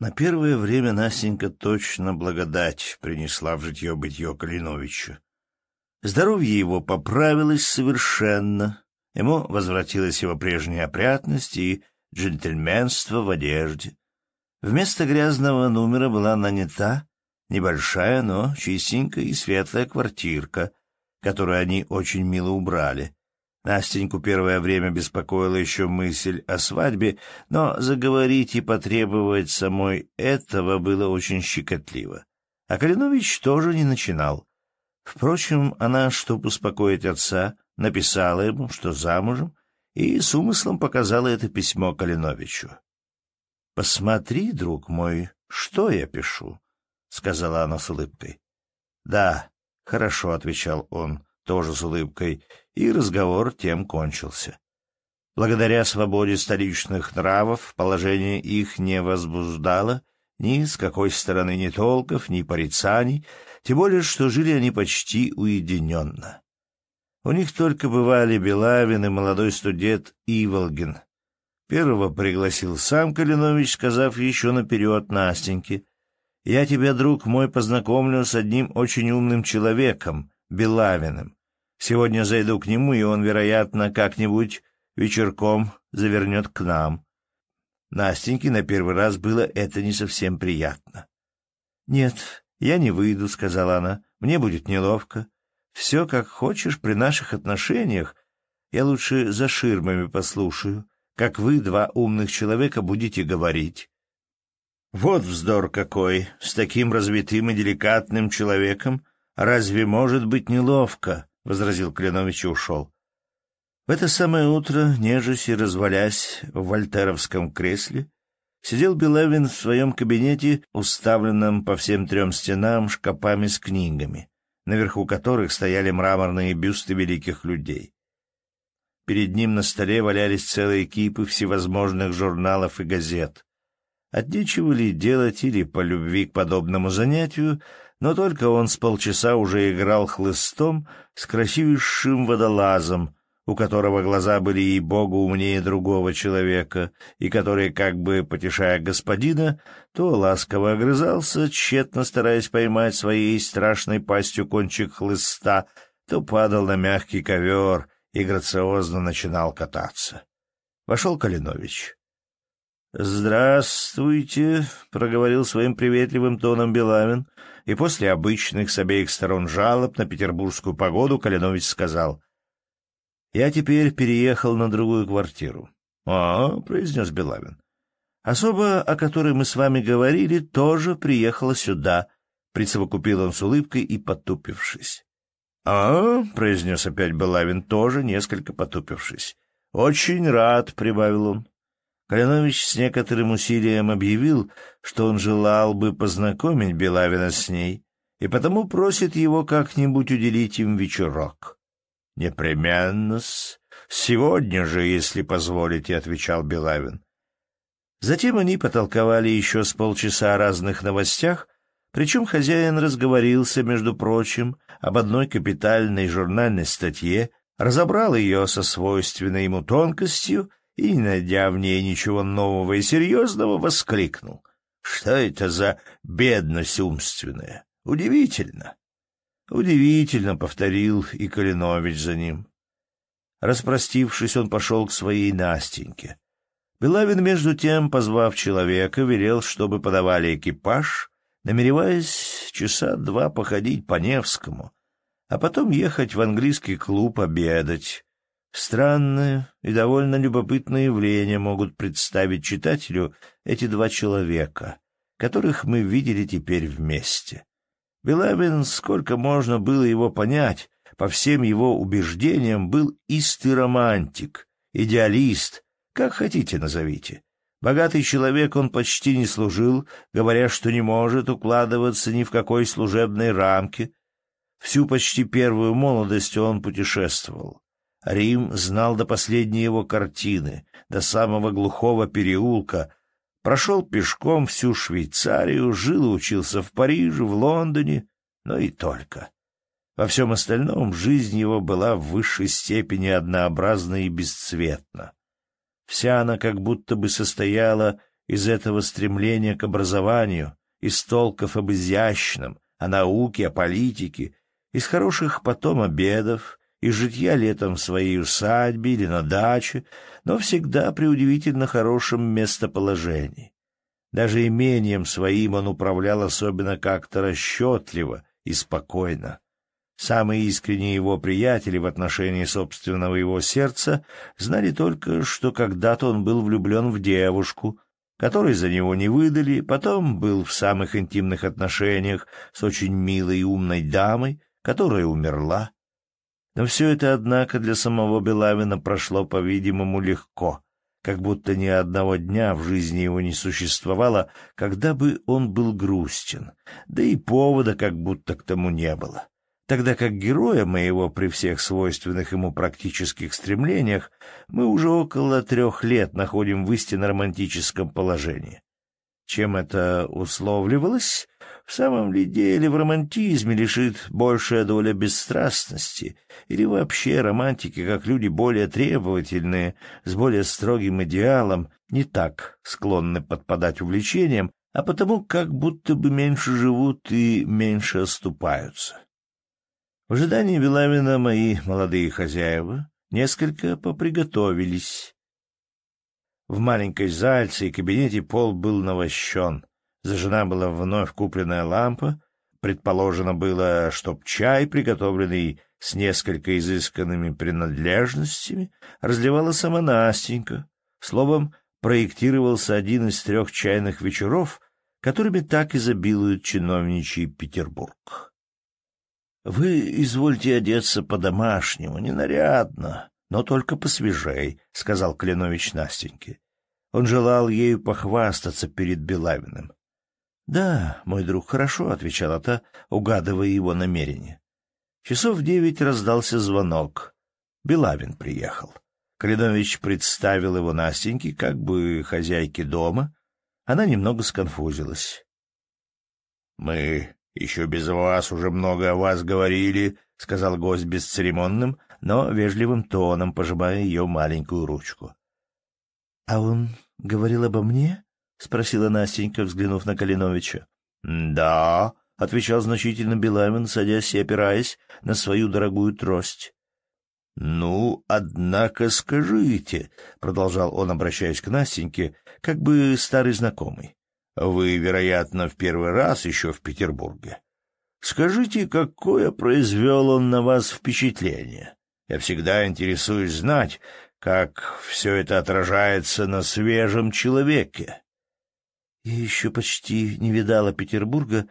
На первое время Настенька точно благодать принесла в житье-бытье Калиновичу. Здоровье его поправилось совершенно, ему возвратилась его прежняя опрятность и джентльменство в одежде. Вместо грязного номера была нанята небольшая, но чистенькая и светлая квартирка, которую они очень мило убрали. Настеньку первое время беспокоила еще мысль о свадьбе, но заговорить и потребовать самой этого было очень щекотливо. А Калинович тоже не начинал. Впрочем, она, чтобы успокоить отца, написала ему, что замужем, и с умыслом показала это письмо Калиновичу. «Посмотри, друг мой, что я пишу», — сказала она с улыбкой. «Да, хорошо», — отвечал он, тоже с улыбкой, и разговор тем кончился. Благодаря свободе столичных нравов положение их не возбуждало ни с какой стороны ни толков, ни порицаний, тем более, что жили они почти уединенно. У них только бывали Белавин и молодой студент Иволгин. Первого пригласил сам Калинович, сказав еще наперед Настеньке, «Я тебя, друг мой, познакомлю с одним очень умным человеком, Белавиным. Сегодня зайду к нему, и он, вероятно, как-нибудь вечерком завернет к нам». Настеньке на первый раз было это не совсем приятно. «Нет, я не выйду», — сказала она, — «мне будет неловко. Все как хочешь при наших отношениях. Я лучше за ширмами послушаю, как вы, два умных человека, будете говорить». «Вот вздор какой! С таким развитым и деликатным человеком разве может быть неловко?» — возразил Кленович и ушел. В это самое утро, нежась и развалясь в вольтеровском кресле, сидел Белавин в своем кабинете, уставленном по всем трем стенам шкапами с книгами, наверху которых стояли мраморные бюсты великих людей. Перед ним на столе валялись целые кипы всевозможных журналов и газет. От нечего ли делать или по любви к подобному занятию, но только он с полчаса уже играл хлыстом с красивейшим водолазом, у которого глаза были ей-богу умнее другого человека, и который, как бы потешая господина, то ласково огрызался, тщетно стараясь поймать своей страшной пастью кончик хлыста, то падал на мягкий ковер и грациозно начинал кататься. Вошел Калинович. «Здравствуйте», — проговорил своим приветливым тоном Белавин, и после обычных с обеих сторон жалоб на петербургскую погоду Калинович сказал — я теперь переехал на другую квартиру. — А, — произнес Белавин. — Особа, о которой мы с вами говорили, тоже приехала сюда, — присовокупил он с улыбкой и потупившись. — А, — произнес опять Белавин, тоже несколько потупившись. — Очень рад, — прибавил он. Калинович с некоторым усилием объявил, что он желал бы познакомить Белавина с ней, и потому просит его как-нибудь уделить им вечерок. «Непременно-с. Сегодня же, если позволите», — отвечал Белавин. Затем они потолковали еще с полчаса о разных новостях, причем хозяин разговорился, между прочим, об одной капитальной журнальной статье, разобрал ее со свойственной ему тонкостью и, не найдя в ней ничего нового и серьезного, воскликнул. «Что это за бедность умственная? Удивительно!» Удивительно, — повторил и Калинович за ним. Распростившись, он пошел к своей Настеньке. Белавин, между тем, позвав человека, велел, чтобы подавали экипаж, намереваясь часа два походить по Невскому, а потом ехать в английский клуб обедать. Странное и довольно любопытное явление могут представить читателю эти два человека, которых мы видели теперь вместе. Белавин, сколько можно было его понять, по всем его убеждениям, был истый романтик, идеалист, как хотите назовите. Богатый человек он почти не служил, говоря, что не может укладываться ни в какой служебной рамке. Всю почти первую молодость он путешествовал. Рим знал до последней его картины, до самого глухого переулка, Прошел пешком всю Швейцарию, жил и учился в Париже, в Лондоне, но и только. Во всем остальном жизнь его была в высшей степени однообразна и бесцветна. Вся она как будто бы состояла из этого стремления к образованию, из толков об изящном, о науке, о политике, из хороших потом обедов, из житья летом в своей усадьбе или на даче, но всегда при удивительно хорошем местоположении. Даже имением своим он управлял особенно как-то расчетливо и спокойно. Самые искренние его приятели в отношении собственного его сердца знали только, что когда-то он был влюблен в девушку, которой за него не выдали, потом был в самых интимных отношениях с очень милой и умной дамой, которая умерла. Но все это, однако, для самого Белавина прошло, по-видимому, легко, как будто ни одного дня в жизни его не существовало, когда бы он был грустен, да и повода как будто к тому не было тогда как героя моего при всех свойственных ему практических стремлениях мы уже около трех лет находим в истинно романтическом положении. Чем это условливалось? В самом ли деле в романтизме лежит большая доля бесстрастности, или вообще романтики, как люди более требовательные, с более строгим идеалом, не так склонны подпадать увлечениям, а потому как будто бы меньше живут и меньше оступаются? В ожидании Белавина мои молодые хозяева несколько поприготовились. В маленькой зальце и кабинете пол был навощен. Зажжена была вновь купленная лампа. Предположено было, чтоб чай, приготовленный с несколько изысканными принадлежностями, разливала сама Настенька. Словом, проектировался один из трех чайных вечеров, которыми так изобилует чиновничий Петербург. Вы извольте одеться по-домашнему, ненарядно, но только посвежей, — сказал Кленович Настеньке. Он желал ею похвастаться перед Белавиным. — Да, мой друг, хорошо, — отвечала та, угадывая его намерение. Часов в девять раздался звонок. Белавин приехал. Кленович представил его Настеньке, как бы хозяйке дома. Она немного сконфузилась. — Мы «Еще без вас уже много о вас говорили», — сказал гость бесцеремонным, но вежливым тоном, пожимая ее маленькую ручку. «А он говорил обо мне?» — спросила Настенька, взглянув на Калиновича. «Да», — отвечал значительно Белавин, садясь и опираясь на свою дорогую трость. «Ну, однако скажите», — продолжал он, обращаясь к Настеньке, как бы старый знакомый, вы, вероятно, в первый раз еще в Петербурге. Скажите, какое произвел он на вас впечатление? Я всегда интересуюсь знать, как все это отражается на свежем человеке. Я еще почти не видала Петербурга,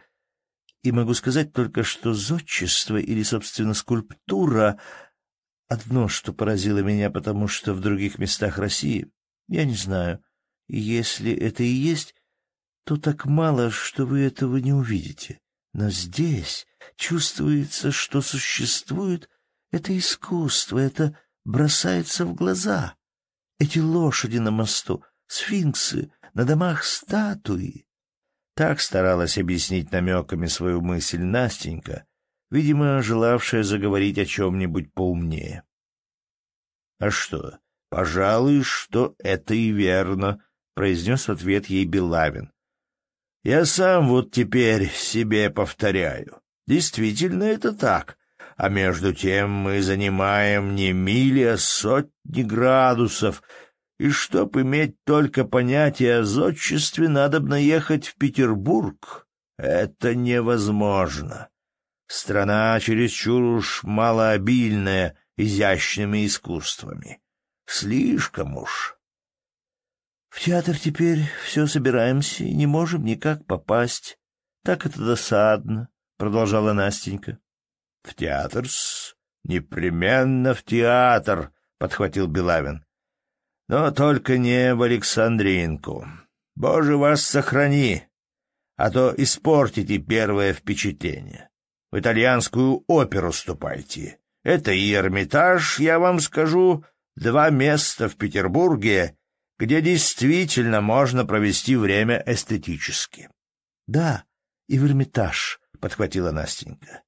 и могу сказать только, что зодчество или, собственно, скульптура — одно, что поразило меня, потому что в других местах России, я не знаю, если это и есть, то так мало, что вы этого не увидите. Но здесь чувствуется, что существует это искусство, это бросается в глаза. Эти лошади на мосту, сфинксы, на домах статуи. Так старалась объяснить намеками свою мысль Настенька, видимо, желавшая заговорить о чем-нибудь поумнее. — А что, пожалуй, что это и верно, — произнес в ответ ей Белавин, я сам вот теперь себе повторяю. Действительно это так. А между тем мы занимаем не мили, а сотни градусов. И чтоб иметь только понятие о зодчестве, надо бы наехать в Петербург. Это невозможно. Страна чересчур уж малообильная изящными искусствами. Слишком уж. В театр теперь все собираемся и не можем никак попасть. Так это досадно, — продолжала Настенька. — В театр-с? Непременно в театр, — подхватил Белавин. — Но только не в Александринку. Боже, вас сохрани, а то испортите первое впечатление. В итальянскую оперу ступайте. Это и Эрмитаж, я вам скажу, два места в Петербурге где действительно можно провести время эстетически. — Да, и в Эрмитаж, — подхватила Настенька. —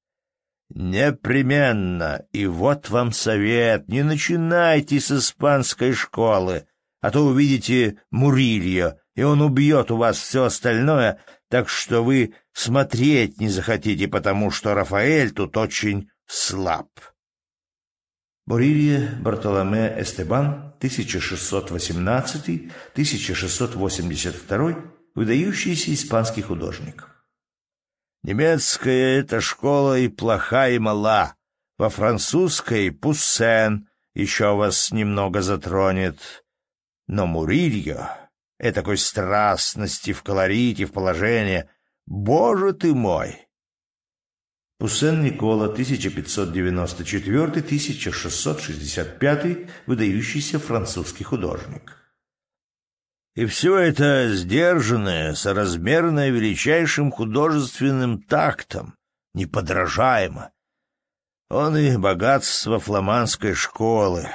Непременно, и вот вам совет, не начинайте с испанской школы, а то увидите Мурильо, и он убьет у вас все остальное, так что вы смотреть не захотите, потому что Рафаэль тут очень слаб. Борилье Бартоломе Эстебан, 1618-1682, выдающийся испанский художник. Немецкая эта школа и плоха, и мала. Во французской Пуссен еще вас немного затронет. Но Мурильо, этакой страстности в колорите, в положении, боже ты мой! Пуссен Никола, 1594-1665, выдающийся французский художник. И все это сдержанное, соразмерное величайшим художественным тактом, неподражаемо. Он и богатство фламандской школы.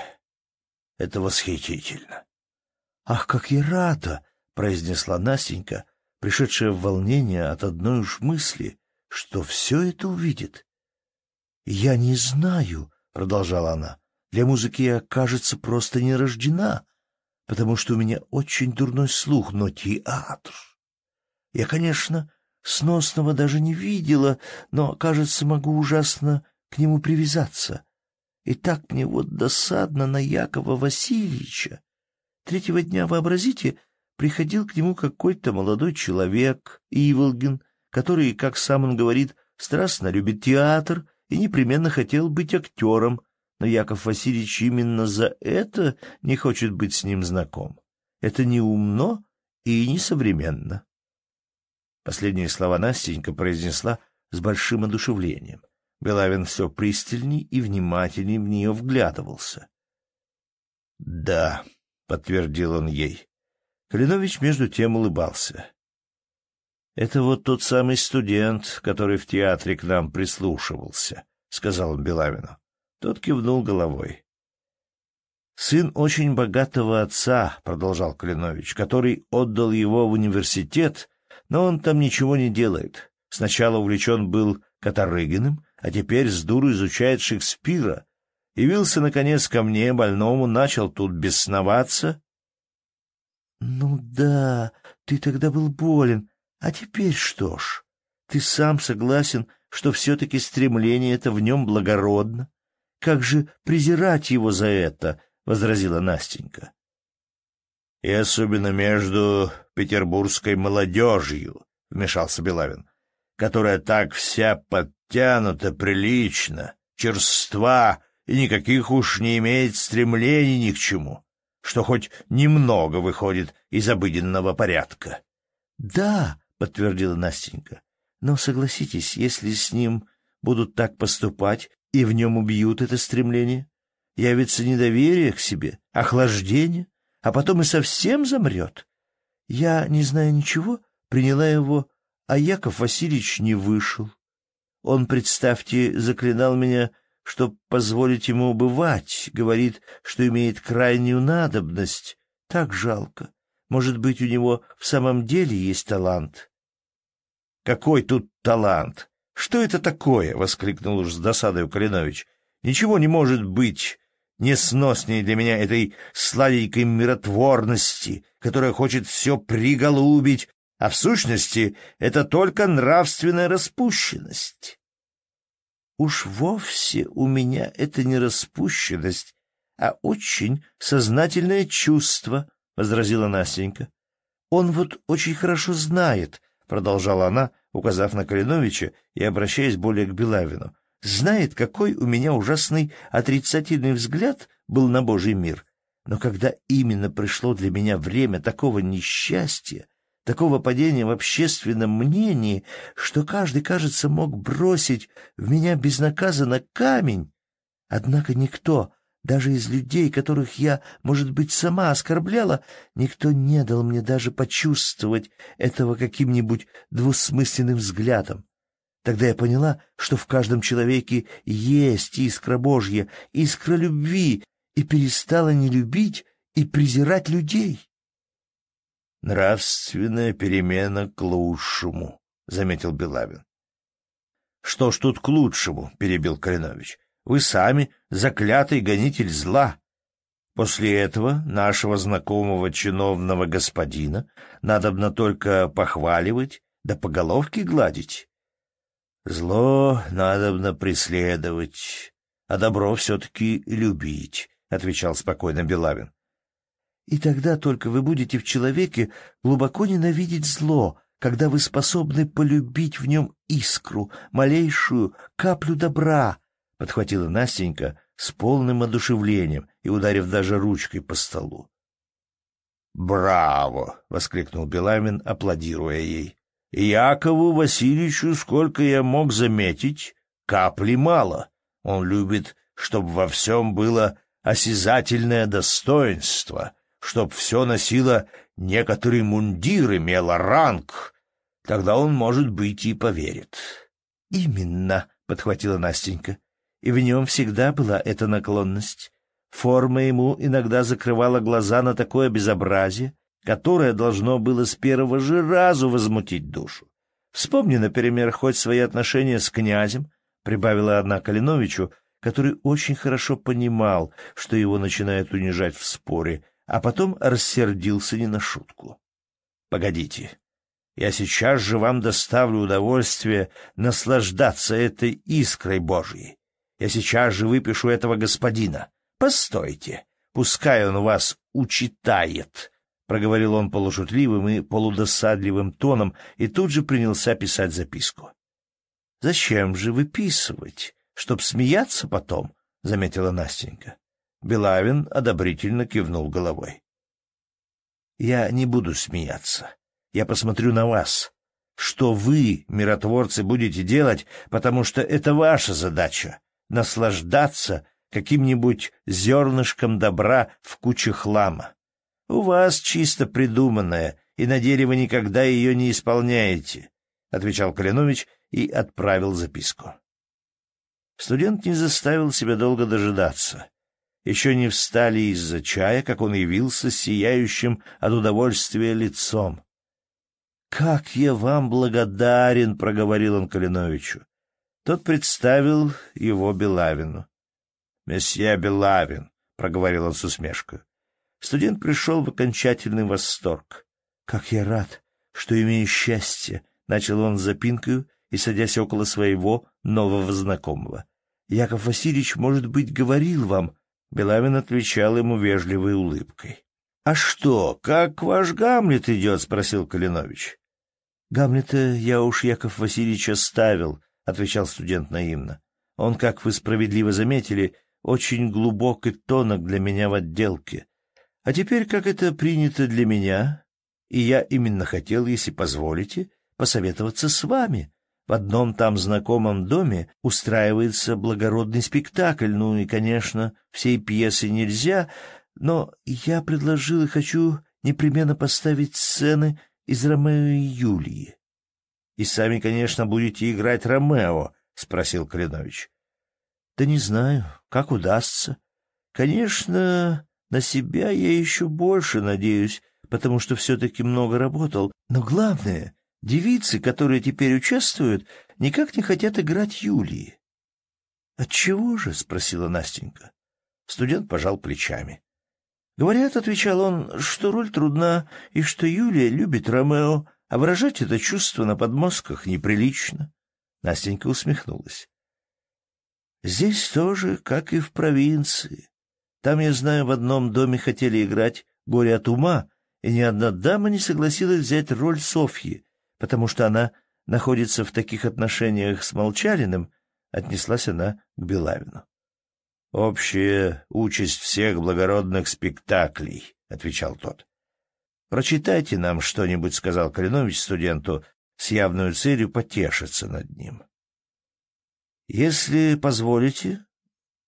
Это восхитительно. — Ах, как я рада! — произнесла Настенька, пришедшая в волнение от одной уж мысли, что все это увидит. — Я не знаю, — продолжала она, — для музыки я, кажется, просто не рождена потому что у меня очень дурной слух, но театр... Я, конечно, сносного даже не видела, но, кажется, могу ужасно к нему привязаться. И так мне вот досадно на Якова Васильевича. Третьего дня, вообразите, приходил к нему какой-то молодой человек, Иволгин, который, как сам он говорит, страстно любит театр и непременно хотел быть актером, но Яков Васильевич именно за это не хочет быть с ним знаком. Это не умно и не современно. Последние слова Настенька произнесла с большим одушевлением. Белавин все пристальней и внимательней в нее вглядывался. — Да, — подтвердил он ей. Калинович между тем улыбался. — Это вот тот самый студент, который в театре к нам прислушивался, — сказал он Белавину. Тот кивнул головой. «Сын очень богатого отца», — продолжал Клинович, «который отдал его в университет, но он там ничего не делает. Сначала увлечен был Катарыгиным, а теперь с дуру изучает Шекспира. Явился, наконец, ко мне, больному, начал тут бесноваться». «Ну да, ты тогда был болен, а теперь что ж? Ты сам согласен, что все-таки стремление это в нем благородно?» Как же презирать его за это? — возразила Настенька. — И особенно между петербургской молодежью, — вмешался Белавин, — которая так вся подтянута прилично, черства и никаких уж не имеет стремлений ни к чему, что хоть немного выходит из обыденного порядка. — Да, — подтвердила Настенька, — но согласитесь, если с ним будут так поступать, и в нем убьют это стремление. Явится недоверие к себе, охлаждение, а потом и совсем замрет. Я, не зная ничего, приняла его, а Яков Васильевич не вышел. Он, представьте, заклинал меня, чтоб позволить ему убывать, говорит, что имеет крайнюю надобность. Так жалко. Может быть, у него в самом деле есть талант. Какой тут талант? «Что это такое?» — воскликнул уж с досадой Калинович. «Ничего не может быть несноснее для меня этой сладенькой миротворности, которая хочет все приголубить, а в сущности это только нравственная распущенность». «Уж вовсе у меня это не распущенность, а очень сознательное чувство», — возразила Настенька. «Он вот очень хорошо знает», — продолжала она, указав на Калиновича и обращаясь более к Белавину, знает, какой у меня ужасный отрицательный взгляд был на Божий мир. Но когда именно пришло для меня время такого несчастья, такого падения в общественном мнении, что каждый, кажется, мог бросить в меня безнаказанно камень, однако никто, даже из людей, которых я, может быть, сама оскорбляла, никто не дал мне даже почувствовать этого каким-нибудь двусмысленным взглядом. Тогда я поняла, что в каждом человеке есть искра Божья, искра любви, и перестала не любить и презирать людей. «Нравственная перемена к лучшему», — заметил Белавин. «Что ж тут к лучшему?» — перебил Калинович. Вы сами заклятый гонитель зла. После этого нашего знакомого чиновного господина надобно только похваливать да по головке гладить. Зло надобно преследовать, а добро все-таки любить, — отвечал спокойно Белавин. И тогда только вы будете в человеке глубоко ненавидеть зло, когда вы способны полюбить в нем искру, малейшую каплю добра, — подхватила Настенька с полным одушевлением и ударив даже ручкой по столу. «Браво!» — воскликнул Беламин, аплодируя ей. «Якову Васильевичу, сколько я мог заметить, капли мало. Он любит, чтобы во всем было осязательное достоинство, чтоб все носило некоторый мундир, имело ранг. Тогда он, может быть, и поверит». «Именно», — подхватила Настенька и в нем всегда была эта наклонность. Форма ему иногда закрывала глаза на такое безобразие, которое должно было с первого же разу возмутить душу. Вспомни, например, хоть свои отношения с князем, прибавила одна Калиновичу, который очень хорошо понимал, что его начинают унижать в споре, а потом рассердился не на шутку. — Погодите, я сейчас же вам доставлю удовольствие наслаждаться этой искрой Божьей. Я сейчас же выпишу этого господина. Постойте, пускай он вас учитает, — проговорил он полушутливым и полудосадливым тоном и тут же принялся писать записку. — Зачем же выписывать? Чтоб смеяться потом, — заметила Настенька. Белавин одобрительно кивнул головой. — Я не буду смеяться. Я посмотрю на вас. Что вы, миротворцы, будете делать, потому что это ваша задача наслаждаться каким-нибудь зернышком добра в куче хлама. У вас чисто придуманная, и на вы никогда ее не исполняете, — отвечал Калинович и отправил записку. Студент не заставил себя долго дожидаться. Еще не встали из-за чая, как он явился сияющим от удовольствия лицом. — Как я вам благодарен! — проговорил он Калиновичу. Тот представил его Белавину. — Месье Белавин, — проговорил он с усмешкой. Студент пришел в окончательный восторг. — Как я рад, что имею счастье! — начал он с запинкою и садясь около своего нового знакомого. — Яков Васильевич, может быть, говорил вам... Белавин отвечал ему вежливой улыбкой. — А что, как ваш Гамлет идет? — спросил Калинович. — Гамлета я уж Яков Васильевич оставил, — отвечал студент наивно. «Он, как вы справедливо заметили, очень глубок и тонок для меня в отделке. А теперь, как это принято для меня, и я именно хотел, если позволите, посоветоваться с вами. В одном там знакомом доме устраивается благородный спектакль, ну и, конечно, всей пьесы нельзя, но я предложил и хочу непременно поставить сцены из Ромео и Юлии. — И сами, конечно, будете играть Ромео? — спросил Калинович. — Да не знаю, как удастся. Конечно, на себя я еще больше надеюсь, потому что все-таки много работал. Но главное, девицы, которые теперь участвуют, никак не хотят играть Юлии. — Отчего же? — спросила Настенька. Студент пожал плечами. — Говорят, — отвечал он, — что роль трудна, и что Юлия любит Ромео, а выражать это чувство на подмостках неприлично. Настенька усмехнулась. Здесь тоже, как и в провинции. Там, я знаю, в одном доме хотели играть «Горе от ума», и ни одна дама не согласилась взять роль Софьи, потому что она находится в таких отношениях с Молчалиным, отнеслась она к Белавину. «Общая участь всех благородных спектаклей», — отвечал тот. «Прочитайте нам что-нибудь», — сказал Калинович студенту, с явной целью потешиться над ним. «Если позволите,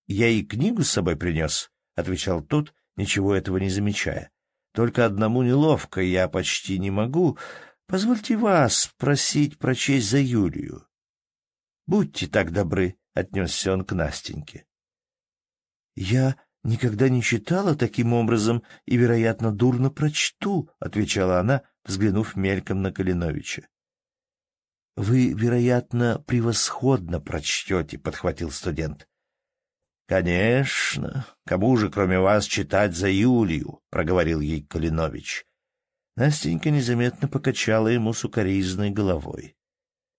я и книгу с собой принес», — отвечал тот, ничего этого не замечая. «Только одному неловко, я почти не могу. Позвольте вас просить прочесть за Юлию». «Будьте так добры», — отнесся он к Настеньке. «Я «Никогда не читала таким образом и, вероятно, дурно прочту», — отвечала она, взглянув мельком на Калиновича. «Вы, вероятно, превосходно прочтете», — подхватил студент. «Конечно. Кому же, кроме вас, читать за Юлию?» — проговорил ей Калинович. Настенька незаметно покачала ему сукоризной головой.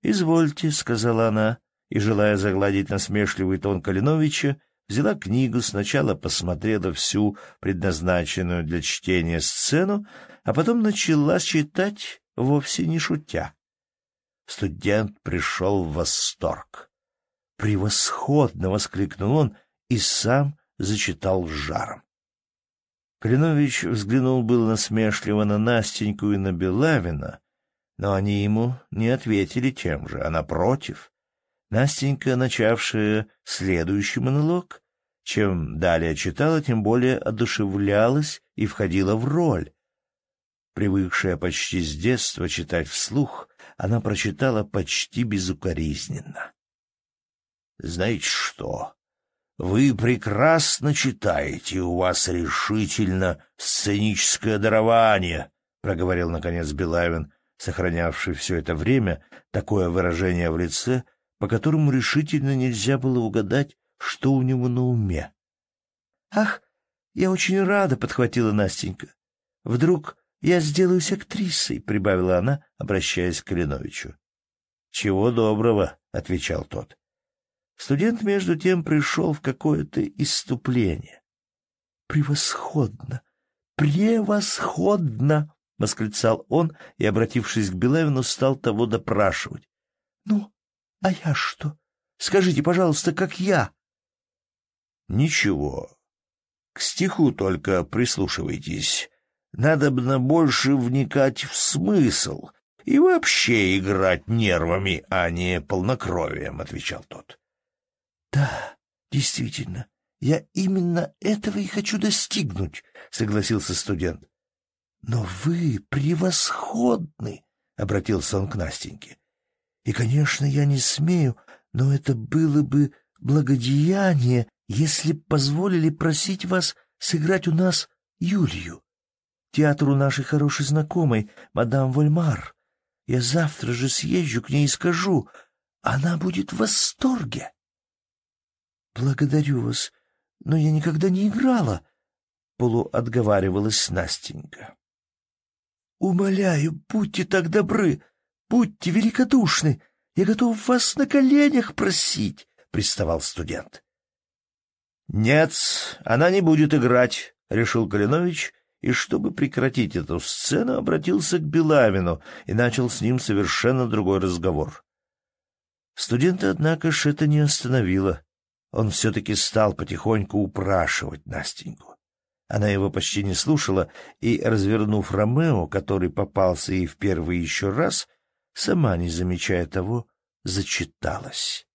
«Извольте», — сказала она, и, желая загладить насмешливый тон Калиновича, взяла книгу, сначала посмотрела всю предназначенную для чтения сцену, а потом начала читать, вовсе не шутя. Студент пришел в восторг. «Превосходно!» — воскликнул он и сам зачитал с жаром. Клинович взглянул было насмешливо на Настеньку и на Белавина, но они ему не ответили тем же, а напротив. Настенька, начавшая следующий монолог, чем далее читала, тем более одушевлялась и входила в роль. Привыкшая почти с детства читать вслух, она прочитала почти безукоризненно. «Знаете что? Вы прекрасно читаете, у вас решительно сценическое дарование», — проговорил, наконец, Белавин, сохранявший все это время такое выражение в лице, по которому решительно нельзя было угадать, что у него на уме. «Ах, я очень рада», — подхватила Настенька. «Вдруг я сделаюсь актрисой», — прибавила она, обращаясь к Калиновичу. «Чего доброго», — отвечал тот. Студент, между тем, пришел в какое-то иступление. «Превосходно! Превосходно!» — восклицал он и, обратившись к Белавину, стал того допрашивать. «Ну, а я что? Скажите, пожалуйста, как я?» «Ничего. К стиху только прислушивайтесь. Надобно больше вникать в смысл и вообще играть нервами, а не полнокровием», — отвечал тот. Да, действительно, я именно этого и хочу достигнуть, согласился студент. Но вы превосходны, обратился он к Настеньке. И, конечно, я не смею, но это было бы благодеяние, если б позволили просить вас сыграть у нас Юлию. Театру нашей хорошей знакомой, мадам Вольмар. Я завтра же съезжу к ней и скажу. Она будет в восторге. «Благодарю вас, но я никогда не играла», — полуотговаривалась Настенька. «Умоляю, будьте так добры, будьте великодушны, я готов вас на коленях просить», — приставал студент. «Нет, она не будет играть», — решил Калинович, и, чтобы прекратить эту сцену, обратился к Белавину и начал с ним совершенно другой разговор. Студента, однако ж, это не остановило он все-таки стал потихоньку упрашивать Настеньку. Она его почти не слушала и, развернув Ромео, который попался ей в первый еще раз, сама, не замечая того, зачиталась.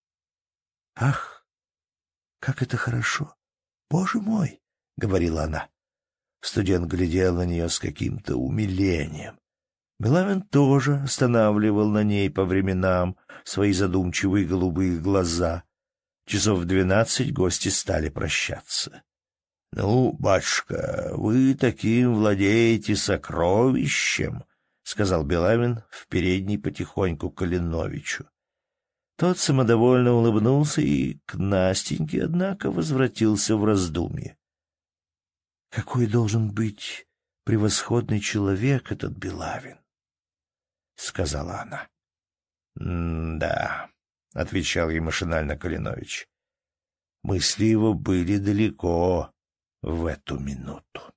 «Ах, как это хорошо! Боже мой!» — говорила она. Студент глядел на нее с каким-то умилением. Белавин тоже останавливал на ней по временам свои задумчивые голубые глаза — Часов в двенадцать гости стали прощаться. — Ну, батюшка, вы таким владеете сокровищем, — сказал Белавин в передней потихоньку Калиновичу. Тот самодовольно улыбнулся и к Настеньке, однако, возвратился в раздумье. — Какой должен быть превосходный человек этот Белавин? — сказала она. — Да, — отвечал ей машинально Калинович. Мысли его были далеко в эту минуту.